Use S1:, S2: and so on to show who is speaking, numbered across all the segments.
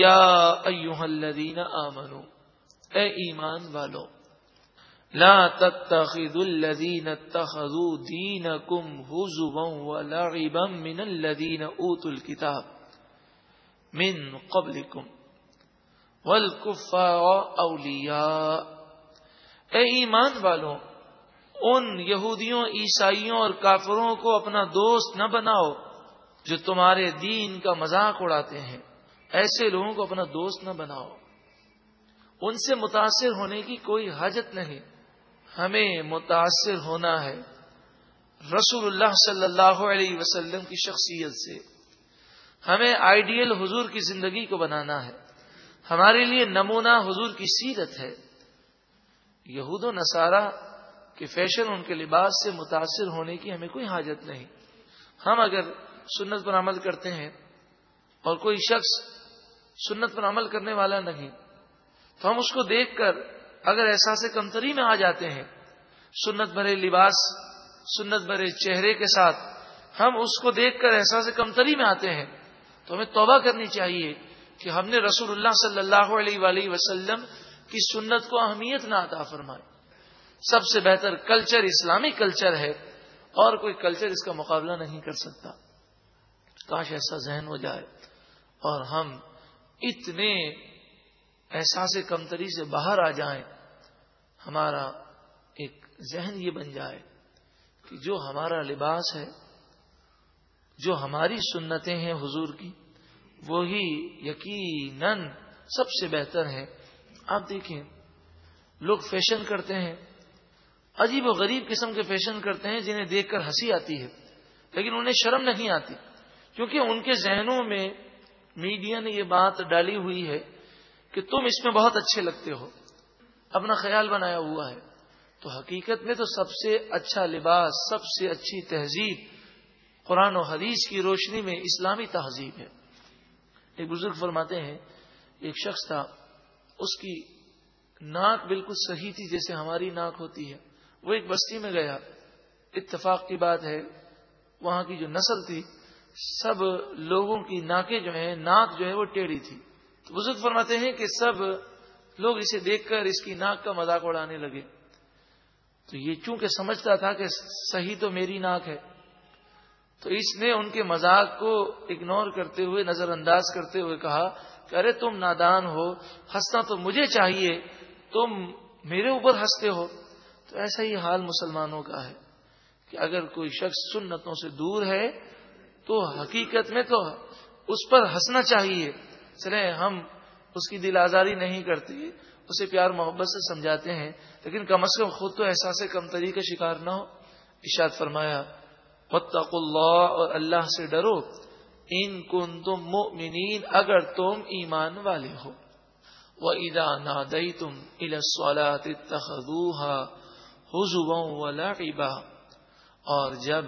S1: یا ایوہ الذین آمنو، اے ایمان والو، لا تتخذوا الذین اتخذوا دینکم حزبا ولعبا من الذین اوتوا الكتاب من قبلکم، والکفار اولیاء۔ اے ایمان والو، ان یہودیوں، عیسائیوں اور کافروں کو اپنا دوست نہ بناؤ جو تمہارے دین کا مذاق اڑاتے ہیں۔ ایسے لوگوں کو اپنا دوست نہ بناؤ۔ ان سے متاثر ہونے کی کوئی حاجت نہیں۔ ہمیں متاثر ہونا ہے۔ رسول اللہ صلی اللہ علیہ وسلم کی شخصیت سے۔ ہمیں آئیڈیل حضور کی زندگی کو بنانا ہے۔ ہمارے لیے نمونہ حضور کی سیرت ہے۔ یہود و نصارہ کے فیشن ان کے لباس سے متاثر ہونے کی ہمیں کوئی حاجت نہیں۔ ہم اگر سنت پر عمل کرتے ہیں اور کوئی شخص سنت پر عمل کرنے والا نہیں۔ تو ہم اس کو دیکھ کر اگر احساس کمتری میں آ جاتے ہیں، سنت بھرے لباس، سنت بھرے چہرے کے ساتھ ہم اس کو دیکھ کر احساس کمتری میں آتے ہیں، تو ہمیں توبہ کرنی چاہیے کہ ہم نے رسول اللہ صلی اللہ علیہ وآلہ وسلم کی سنت کو اہمیت نہ عطا فرمائی سب سے بہتر کلچر اسلامی کلچر ہے، اور کوئی کلچر اس کا مقابلہ نہیں کر سکتا۔ کاش ایسا ذہن ہو جائے اور ہم اتنے احساس کمتری سے باہر آ جائیں، ہمارا ایک ذہن یہ بن جائے کہ جو ہمارا لباس ہے، جو ہماری سنتیں ہیں حضور کی، وہی یقیناً سب سے بہتر ہے آپ دیکھیں، لوگ فیشن کرتے ہیں، عجیب و غریب قسم کے فیشن کرتے ہیں جنہیں دیکھ کر ہنسی آتی ہے، لیکن انہیں شرم نہیں آتی، کیونکہ ان کے ذہنوں میں میڈیا نے یہ بات ڈالی ہوئی ہے کہ تم اس میں بہت اچھے لگتے ہو، اپنا خیال بنایا ہوا ہے۔ تو حقیقت میں تو سب سے اچھا لباس، سب سے اچھی تہذیب قرآن و حدیث کی روشنی میں اسلامی تہذیب ہے۔ ایک بزرگ فرماتے ہیں، ایک شخص تھا، اس کی ناک بالکل صحیح تھی جیسے ہماری ناک ہوتی ہے۔ وہ ایک بستی میں گیا۔ اتفاق کی بات ہے، وہاں کی جو نسل تھی سب لوگوں کی ناکیں جو ہیں، ناک جو ہے وہ ٹیڑھی تھی۔ تو بزرگ فرماتے ہیں کہ سب لوگ اسے دیکھ کر اس کی ناک کا مذاق اڑانے لگے۔ تو یہ چونکہ سمجھتا تھا کہ صحیح تو میری ناک ہے، تو اس نے ان کے مذاق کو اگنور کرتے ہوئے، نظر انداز کرتے ہوئے کہا کہ ارے تم نادان ہو، ہنسنا تو مجھے چاہیے، تم میرے اوپر ہنستے ہو۔ تو ایسا ہی حال مسلمانوں کا ہے کہ اگر کوئی شخص سنتوں سے دور ہے تو حقیقت میں تو اس پر ہنسنا چاہیے۔ چلے ہم اس کی دل آزاری نہیں کرتے، اسے پیار محبت سے سمجھاتے ہیں، لیکن کم از کم خود تو احساس کم طریقے کا شکار نہ ہو۔ اشاد فرمایا متق اللہ اور اللہ سے ڈرو۔ ان کن تم مؤمنین اگر تم ایمان والے ہو۔ وہ ادا نادئی تم الاسوالات تخدوہا حضو اور جب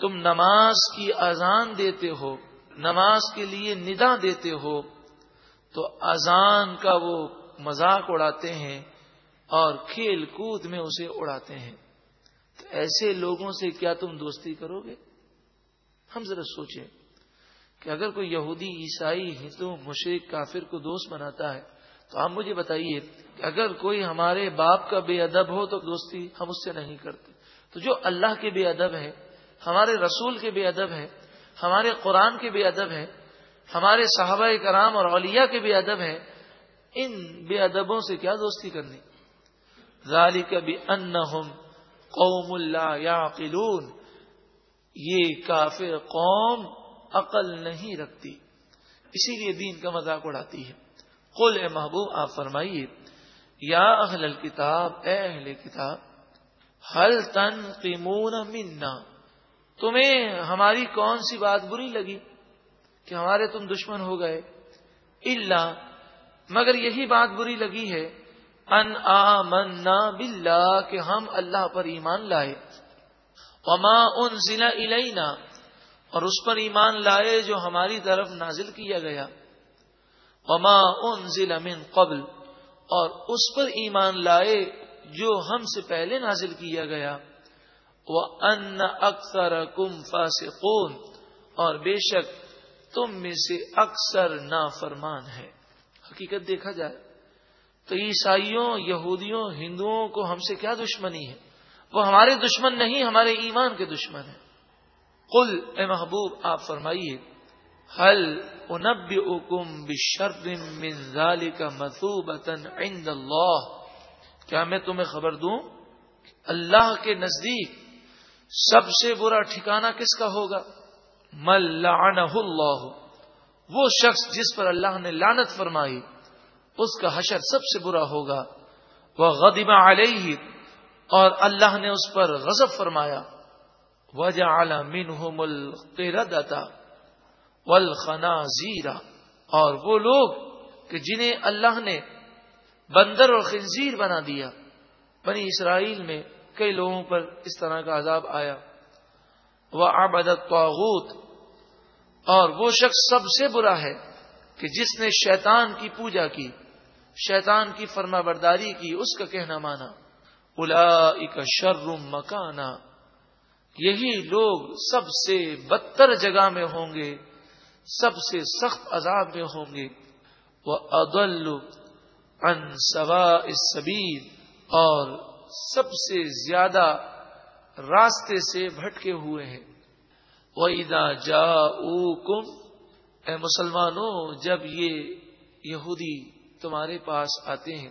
S1: تم نماز کی اذان دیتے ہو، نماز کے لیے ندا دیتے ہو، تو اذان کا وہ مذاق اڑاتے ہیں اور کھیل کود میں اسے اڑاتے ہیں۔ تو ایسے لوگوں سے کیا تم دوستی کرو گے؟ ہم ذرا سوچیں کہ اگر کوئی یہودی عیسائی ہندو مشرق کافر کو دوست بناتا ہے۔ تو آپ مجھے بتائیے کہ اگر کوئی ہمارے باپ کا بے ادب ہو تو دوستی ہم اس سے نہیں کرتے۔ تو جو اللہ کے بے ادب ہے ہمارے رسول کے بے ادب ہے ہمارے قرآن کے بے ادب ہے ہمارے صحابہ کرام اور اولیاء کے بے ادب ہے ان بے ادبوں سے کیا دوستی کرنی؟ ظالی کبھی ان قوم اللہ یا یہ کافر قوم عقل نہیں رکھتی، اسی لیے دین کا مذاق اڑاتی ہے۔ قل اے محبوب، آپ فرمائیے، یا اہل الکتاب، اے اہل کتاب حل تن قیمون منا؟ تمہیں ہماری کون سی بات بری لگی کہ ہمارے تم دشمن ہو گئے؟ اللہ مگر یہی بات بری لگی ہے، ان آمنا باللہ، کہ ہم اللہ پر ایمان لائے۔ وما ان ضلع اور اس پر ایمان لائے جو ہماری طرف نازل کیا گیا۔ وما ان من قبل، اور اس پر ایمان لائے جو ہم سے پہلے نازل کیا گیا۔ وہ ان اکثر کم فاسقون اور بے شک تم میں سے اکثر نافرمان ہے حقیقت دیکھا جائے تو عیسائیوں، یہودیوں، ہندوؤں کو ہم سے کیا دشمنی ہے؟ وہ ہمارے دشمن نہیں، ہمارے ایمان کے دشمن ہیں۔ قل، اے محبوب، آپ فرمائیے حل انب اکم بشر کا مسوبتن عند اللہ کیا میں تمہیں خبر دوں؟ اللہ کے نزدیک سب سے برا ٹھکانہ کس کا ہوگا؟ مل اللہ. وہ شخص جس پر اللہ نے لانت فرمائی، اس کا حشر سب سے برا ہوگا. وہ غدیمہ علیہ، اور اللہ نے اس پر غضب فرمایا. وجہ عالم القردتا والخنا زیرا اور وہ لوگ کہ جنہیں اللہ نے بندر اور خنزیر بنا دیا، بنی اسرائیل میں کئی لوگوں پر اس طرح کا عذاب آیا۔ وہ آبدت اور وہ شخص سب سے برا ہے کہ جس نے شیطان کی پوجا کی، شیطان کی فرما برداری کی، اس کا کہنا مانا۔ الا شرم مکانا۔ یہی لوگ سب سے بدتر جگہ میں ہوں گے، سب سے سخت عذاب میں ہوں گے۔ وہ ادل ان سوا سبیر اور سب سے زیادہ راستے سے بھٹکے ہوئے ہیں۔ وہ ادا جا اے مسلمانوں، جب یہ یہودی تمہارے پاس آتے ہیں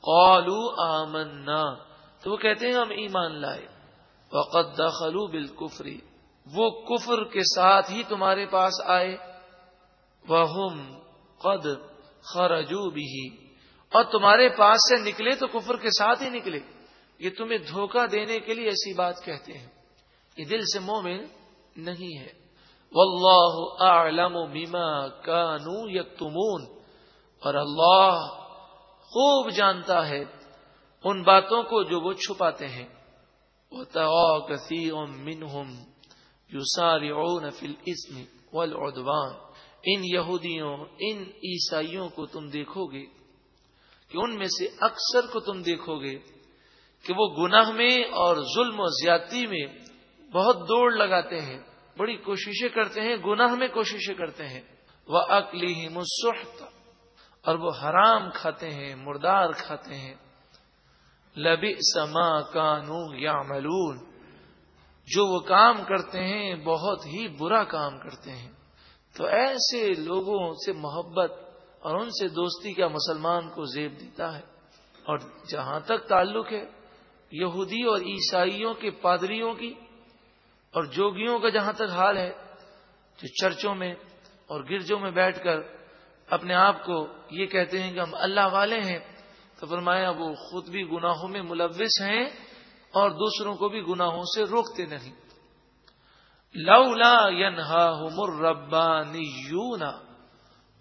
S1: قالو آمنا، تو وہ کہتے ہیں، ہم ایمان لائے۔ وقت دخلو بالکفری وہ کفر کے ساتھ ہی تمہارے پاس آئے۔ وہ قد خرجو بھی اور تمہارے پاس سے نکلے تو کفر کے ساتھ ہی نکلے۔ یہ تمہیں دھوکہ دینے کے لیے ایسی بات کہتے ہیں۔ یہ دل سے مومن نہیں ہے۔ واللہ اعلم بما کانو یکتمون۔ اور اللہ خوب جانتا ہے ان باتوں کو جو وہ چھپاتے ہیں۔ كثير منهم يسارعون في الاسم والعدوان۔ ان یہودیوں، ان عیسائیوں کو تم دیکھو گے کہ ان میں سے اکثر کو تم دیکھو گے۔ کہ وہ گناہ میں اور ظلم و زیادتی میں بہت دوڑ لگاتے ہیں، بڑی کوششیں کرتے ہیں، گناہ میں کوششیں کرتے ہیں۔ وہ اکلی ہی اور وہ حرام کھاتے ہیں، مردار کھاتے ہیں۔ لبی سما کانو یا جو وہ کام کرتے ہیں، بہت ہی برا کام کرتے ہیں۔ تو ایسے لوگوں سے محبت اور ان سے دوستی کا مسلمان کو زیب دیتا ہے، اور جہاں تک تعلق ہے یہودی اور عیسائیوں کے پادریوں کی اور جوگیوں کا جہاں تک حال ہے، جو چرچوں میں اور گرجوں میں بیٹھ کر اپنے آپ کو یہ کہتے ہیں کہ ہم اللہ والے ہیں، تو فرمایا وہ خود بھی گناہوں میں ملوث ہیں اور دوسروں کو بھی گناہوں سے روکتے نہیں۔ لولا ينهاهم الربانيون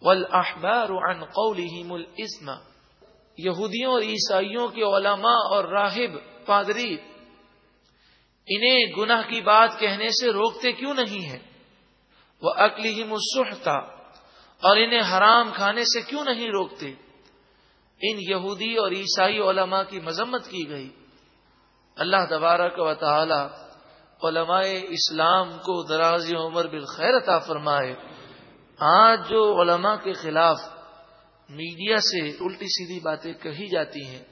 S1: والاحبار عن قولهم الاسم۔ یہودیوں اور عیسائیوں کے علماء اور راہب، پادری، انہیں گناہ کی بات کہنے سے روکتے کیوں نہیں ہیں؟ وہ اکلی ہی اور انہیں حرام کھانے سے کیوں نہیں روکتے؟ ان یہودی اور عیسائی علماء کی مذمت کی گئی۔ اللہ تبارک و تعالی علماء اسلام کو دراز عمر بالخیر عطا فرمائے۔ آج جو علماء کے خلاف میڈیا سے الٹی سیدھی باتیں کہی جاتی ہیں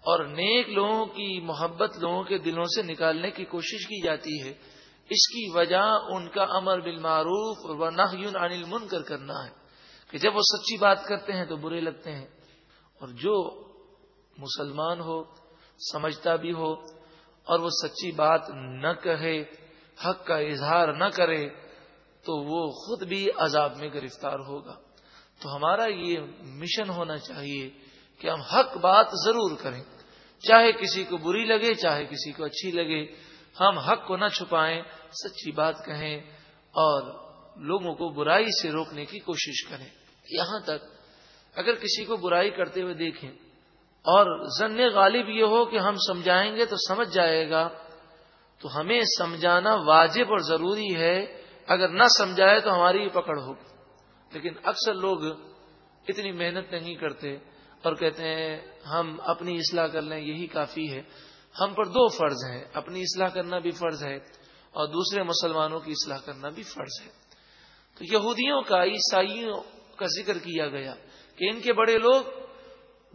S1: اور نیک لوگوں کی محبت لوگوں کے دلوں سے نکالنے کی کوشش کی جاتی ہے، اس کی وجہ ان کا امر بالمعروف اور نہ عن منکر کرنا ہے کہ جب وہ سچی بات کرتے ہیں تو برے لگتے ہیں۔ اور جو مسلمان ہو، سمجھتا بھی ہو اور وہ سچی بات نہ کہے، حق کا اظہار نہ کرے، تو وہ خود بھی عذاب میں گرفتار ہوگا۔ تو ہمارا یہ مشن ہونا چاہیے کہ ہم حق بات ضرور کریں۔ چاہے کسی کو بری لگے، چاہے کسی کو اچھی لگے، ہم حق کو نہ چھپائیں، سچی بات کہیں اور لوگوں کو برائی سے روکنے کی کوشش کریں۔ یہاں تک اگر کسی کو برائی کرتے ہوئے دیکھیں اور ضن غالب یہ ہو کہ ہم سمجھائیں گے تو سمجھ جائے گا۔ تو ہمیں سمجھانا واجب اور ضروری ہے۔ اگر نہ سمجھائے تو ہماری پکڑ ہوگی۔ لیکن اکثر لوگ اتنی محنت نہیں کرتے اور کہتے ہیں ہم اپنی اصلاح کر لیں، یہی کافی ہے۔ ہم پر دو فرض ہیں، اپنی اصلاح کرنا بھی فرض ہے اور دوسرے مسلمانوں کی اصلاح کرنا بھی فرض ہے۔ تو یہودیوں کا، عیسائیوں کا ذکر کیا گیا کہ ان کے بڑے لوگ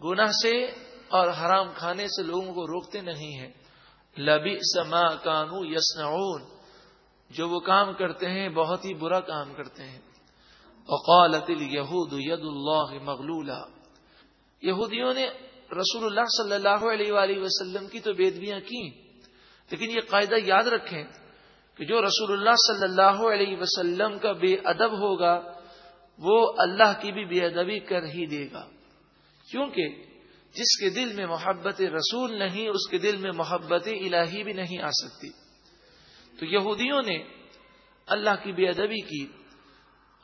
S1: گناہ سے اور حرام کھانے سے لوگوں کو روکتے نہیں ہیں۔ لبی سما کانو یسنعون جو وہ کام کرتے ہیں، بہت ہی برا کام کرتے ہیں۔ وقالت الیہود ید اللہ مغلولہ یہودیوں نے رسول اللہ صلی اللہ علیہ وآلہ وسلم کی تو بیدبیاں کی لیکن یہ قاعدہ یاد رکھیں کہ جو رسول اللہ صلی اللہ علیہ وسلم کا بے ادب ہوگا، وہ اللہ کی بھی بے ادبی کر ہی دے گا۔ کیونکہ جس کے دل میں محبت رسول نہیں، اس کے دل میں محبت الہی بھی نہیں آ سکتی۔ تو یہودیوں نے اللہ کی بے ادبی کی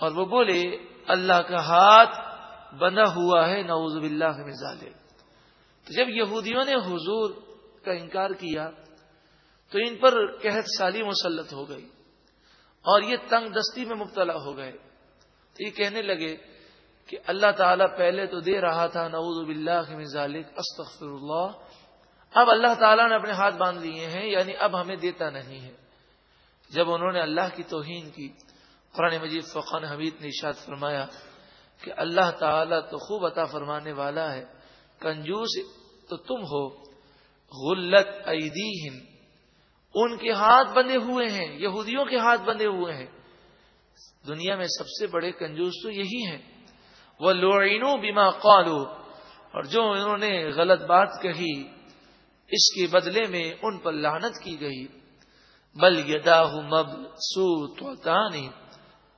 S1: اور وہ بولے، اللہ کا ہاتھ بنا ہوا ہے، نعوذ باللہ میں ظالم تو جب یہودیوں نے حضور کا انکار کیا، تو ان پر قحط سالی مسلط ہو گئی اور یہ تنگ دستی میں مبتلا ہو گئے۔ تو یہ کہنے لگے کہ اللہ تعالیٰ پہلے تو دے رہا تھا، نعوذ باللہ من ذالک استغفر اللہ اب اللہ تعالیٰ نے اپنے ہاتھ باندھ لیے ہیں یعنی اب ہمیں دیتا نہیں ہے۔ جب انہوں نے اللہ کی توہین کی قرآن مجید فقان حمید نے اشاد فرمایا کہ اللہ تعالیٰ تو خوب عطا فرمانے والا ہے۔ کنجوس تو تم ہو۔ غلط ایدیہم۔ ان کے ہاتھ بندے ہوئے ہیں۔ یہودیوں کے ہاتھ بندے ہوئے ہیں۔ دنیا میں سب سے بڑے کنجوس تو یہی ہیں۔ وہ لوڑینو بیما قالو۔ اور جو انہوں نے غلط بات کہی، اس کے بدلے میں ان پر لانت کی گئی۔ بل یدا مب سو تو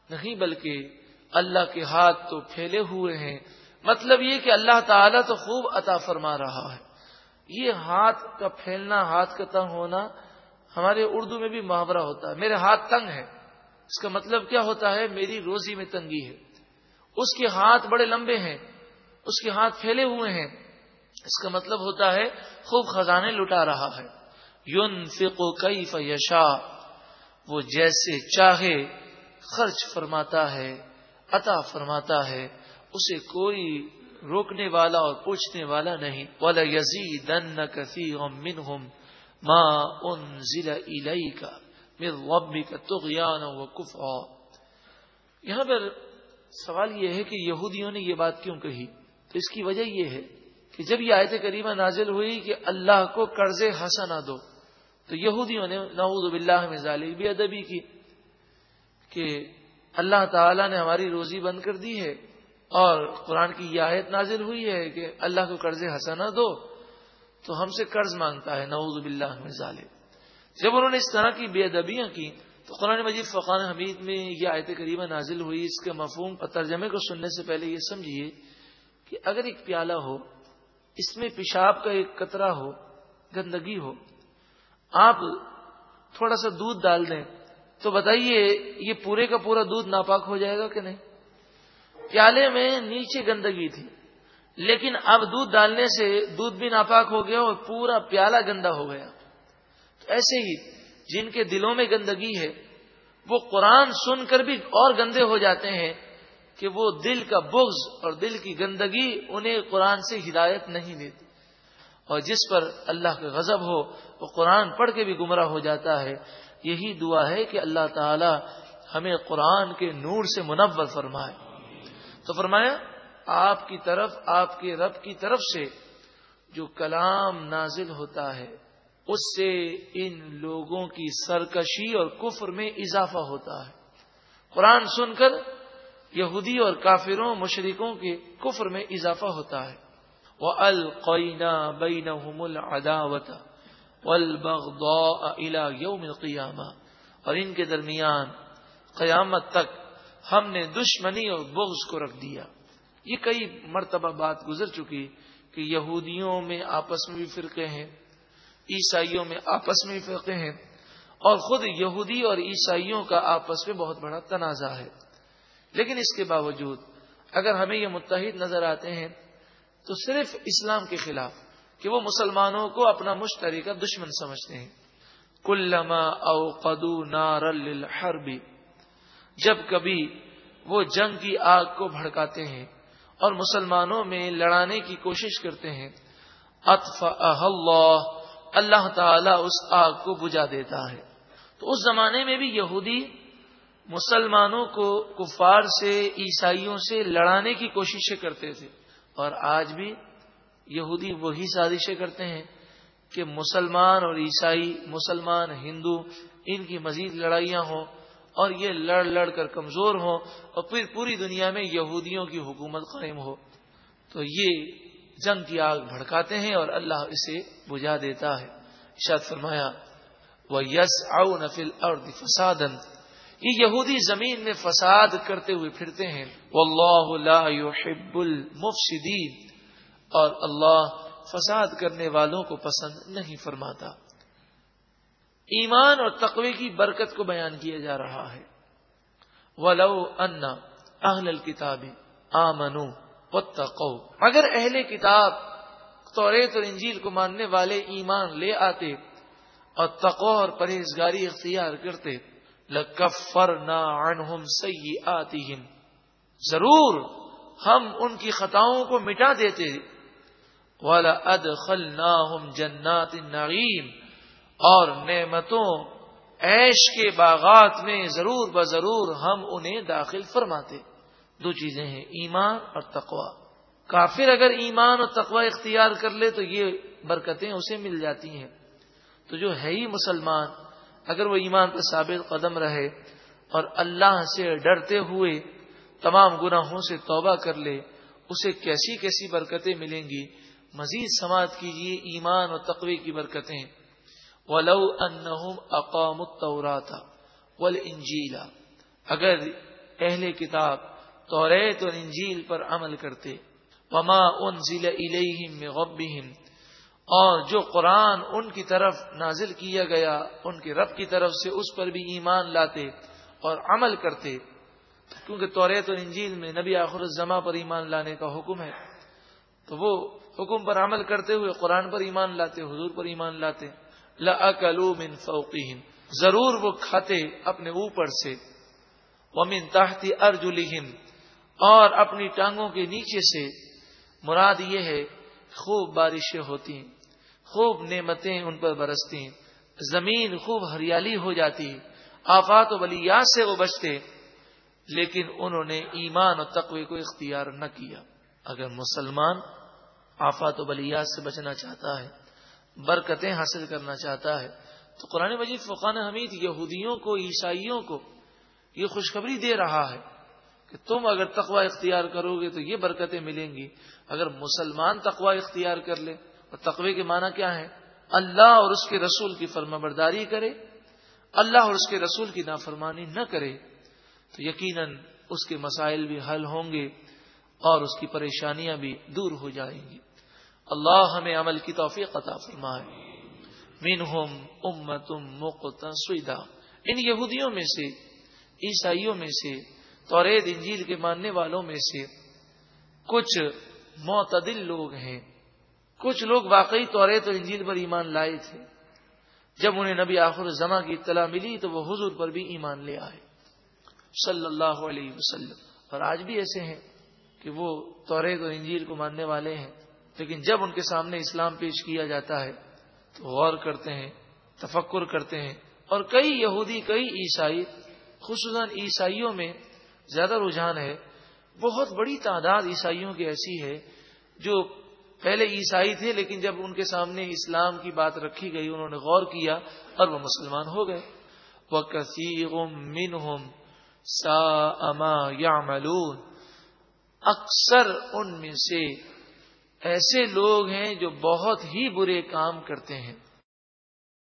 S1: نہیں بلکہ اللہ کے ہاتھ تو پھیلے ہوئے ہیں۔ مطلب یہ کہ اللہ تعالیٰ تو خوب عطا فرما رہا ہے۔ یہ ہاتھ کا پھیلنا، ہاتھ کا تنگ ہونا ہمارے اردو میں بھی محاورہ ہوتا ہے۔ میرے ہاتھ تنگ ہے اس کا مطلب کیا ہوتا ہے؟ میری روزی میں تنگی ہے۔ اس کے ہاتھ بڑے لمبے ہیں۔ اس کے ہاتھ پھیلے ہوئے ہیں۔ اس کا مطلب ہوتا ہے خوب خزانے لٹا رہا ہے۔ یون فکو کئی فیشا وہ جیسے چاہے خرچ فرماتا ہے، عطا فرماتا ہے، اسے کوئی روکنے والا اور پوچھنے والا نہیں۔ والا یزید ماں ان ضلع کا کا تغیان و یہاں پر سوال یہ ہے کہ یہودیوں نے یہ بات کیوں کہی؟ تو اس کی وجہ یہ ہے کہ جب یہ آیت کریمہ نازل ہوئی کہ اللہ کو قرض ہنسا دو، تو یہودیوں نے نعوذ باللہ میں ظالی بھی ادبی کی۔ کہ اللہ تعالی نے ہماری روزی بند کر دی ہے اور قرآن کی یہ آیت نازل ہوئی ہے کہ اللہ کو قرض ہنسا دو، تو ہم سے قرض مانگتا ہے، نعوذ باللہ میں ظالم جب انہوں نے اس طرح کی بے ادبیاں کی، تو قرآن مجید فقان حمید میں یہ آیت کریمہ نازل ہوئی۔ اس کے مفہوم ترجمے کو سننے سے پہلے یہ سمجھیے کہ اگر ایک پیالہ ہو، اس میں پیشاب کا ایک قطرہ ہو، گندگی ہو، آپ تھوڑا سا دودھ ڈال دیں تو بتائیے یہ پورے کا پورا دودھ ناپاک ہو جائے گا کہ نہیں؟ پیالے میں نیچے گندگی تھی، لیکن اب دودھ ڈالنے سے دودھ بھی ناپاک ہو گیا اور پورا پیالہ گندا ہو گیا۔ تو ایسے ہی جن کے دلوں میں گندگی ہے، وہ قرآن سن کر بھی اور گندے ہو جاتے ہیں کہ وہ دل کا بغض اور دل کی گندگی انہیں قرآن سے ہدایت نہیں دیتی۔ اور جس پر اللہ کا غضب ہو، وہ قرآن پڑھ کے بھی گمراہ ہو جاتا ہے۔ یہی دعا ہے کہ اللہ تعالی ہمیں قرآن کے نور سے منور فرمائے۔ تو فرمایا، آپ کی طرف، آپ کے رب کی طرف سے جو کلام نازل ہوتا ہے، اس سے ان لوگوں کی سرکشی اور کفر میں اضافہ ہوتا ہے۔ قرآن سن کر یہودی اور کافروں مشرقوں کے کفر میں اضافہ ہوتا ہے۔ وہ القینا بین العداوت الى یوم القیامہ۔ اور ان کے درمیان قیامت تک ہم نے دشمنی اور بغض کو رکھ دیا۔ یہ کئی مرتبہ بات گزر چکی کہ یہودیوں میں آپس میں بھی فرقے ہیں، عیسائیوں میں آپس میں بھی فرقے ہیں، اور خود یہودی اور عیسائیوں کا آپس میں بہت بڑا تنازع ہے۔ لیکن اس کے باوجود اگر ہمیں یہ متحد نظر آتے ہیں تو صرف اسلام کے خلاف کہ وہ مسلمانوں کو اپنا مشترکہ دشمن سمجھتے ہیں۔ کلما او قدو نار جب کبھی وہ جنگ کی آگ کو بھڑکاتے ہیں اور مسلمانوں میں لڑانے کی کوشش کرتے ہیں۔ اطف اللہ۔ اللہ تعالی اس آگ کو بجا دیتا ہے۔ تو اس زمانے میں بھی یہودی مسلمانوں کو کفار سے، عیسائیوں سے لڑانے کی کوششیں کرتے تھے۔ اور آج بھی یہودی وہی سازشیں کرتے ہیں کہ مسلمان اور عیسائی، مسلمان، ہندو، ان کی مزید لڑائیاں ہوں اور یہ لڑ لڑ کر کمزور ہوں اور پھر پوری دنیا میں یہودیوں کی حکومت قائم ہو۔ تو یہ جنگ کی آگ بھڑکاتے ہیں اور اللہ اسے بجھا دیتا ہے۔ اشاد فرمایا وہ یس او نفل اور فسادن یہ یہودی زمین میں فساد کرتے ہوئے پھرتے ہیں۔ واللہ لا يحب المفسدین اور اللہ فساد کرنے والوں کو پسند نہیں فرماتا۔ ایمان اور تقوی کی برکت کو بیان کیا جا رہا ہے۔ ولو ان اہل الکتاب آمنو واتقو اگر اہل کتاب توریت اور انجیل کو ماننے والے ایمان لے آتے اور تقو اور پرہیزگاری اختیار کرتے، لکفرنا عنہم سیئاتہم ضرور ہم ان کی خطاؤں کو مٹا دیتے والا اد جنات نعیم اور نعمتوں ایش کے باغات میں ضرور ب ضرور ہم انہیں داخل فرماتے۔ دو چیزیں ہیں، ایمان اور تقوا کافر اگر ایمان اور تقوا اختیار کر لے تو یہ برکتیں اسے مل جاتی ہیں۔ تو جو ہے ہی مسلمان، اگر وہ ایمان پر ثابت قدم رہے اور اللہ سے ڈرتے ہوئے تمام گناہوں سے توبہ کر لے، اسے کیسی کیسی برکتیں ملیں گی؟ مزید سماعت کیجیے ایمان اور تقوی کی برکتیں۔ ولو انہم اقام التوراتا والانجیلا اگر اہل کتاب توریت اور انجیل پر عمل کرتے، وما انزل الیہم من ربہم اور جو قرآن ان کی طرف نازل کیا گیا، ان کے رب کی طرف سے اس پر بھی ایمان لاتے اور عمل کرتے، کیونکہ توریت اور انجیل میں نبی آخر الزما پر ایمان لانے کا حکم ہے، تو وہ حکم پر عمل کرتے ہوئے قرآن پر ایمان لاتے حضور پر ایمان لاتے من فوقهم۔ ضرور وہ کھاتے اپنے اوپر سے۔ ومن تحتی ارجلہم اور اپنی ٹانگوں کے نیچے سے۔ مراد یہ ہے، خوب بارشیں ہوتی ہیں۔ خوب نعمتیں ان پر برستی ہیں۔ زمین خوب ہریالی ہو جاتی آفات و بلیات سے وہ بچتے لیکن انہوں نے ایمان اور تقوی کو اختیار نہ کیا۔ اگر مسلمان آفات و بلیات سے بچنا چاہتا ہے، برکتیں حاصل کرنا چاہتا ہے۔ تو قرآن مجید فقان حمید یہودیوں کو، عیسائیوں کو یہ خوشخبری دے رہا ہے کہ تم اگر تقوا اختیار کرو گے تو یہ برکتیں ملیں گی۔ اگر مسلمان تقوا اختیار کر لے اور تقوی کے معنی کیا ہے اللہ اور اس کے رسول کی فرما برداری کرے، اللہ اور اس کے رسول کی نافرمانی نہ کرے۔ تو یقیناً اس کے مسائل بھی حل ہوں گے اور اس کی پریشانیاں بھی دور ہو جائیں گی۔ اللہ ہمیں عمل کی توفیق عطا فرمائے۔ منہم امتم مقتصدہ۔ ان یہودیوں میں سے، عیسائیوں میں سے تورید انجیل کے ماننے والوں میں سے کچھ معتدل لوگ ہیں۔ کچھ لوگ واقعی توریت اور انجیل پر ایمان لائے تھے۔ جب انہیں نبی آخر زماں کی اطلاع ملی تو وہ حضور پر بھی ایمان لے آئے۔ صلی اللہ علیہ وسلم۔ اور آج بھی ایسے ہیں کہ وہ توریت اور انجیل کو ماننے والے ہیں۔ لیکن جب ان کے سامنے اسلام پیش کیا جاتا ہے تو غور کرتے ہیں، تفکر کرتے ہیں اور کئی یہودی، کئی عیسائی، خصوصاً عیسائیوں میں زیادہ رجحان ہے۔ بہت بڑی تعداد عیسائیوں کی ایسی ہے جو پہلے عیسائی تھے لیکن جب ان کے سامنے اسلام کی بات رکھی گئی، انہوں نے غور کیا اور وہ مسلمان ہو گئے۔ وہ کثیر سا اما یا اکثر ان میں سے ایسے لوگ ہیں جو بہت ہی برے کام کرتے ہیں۔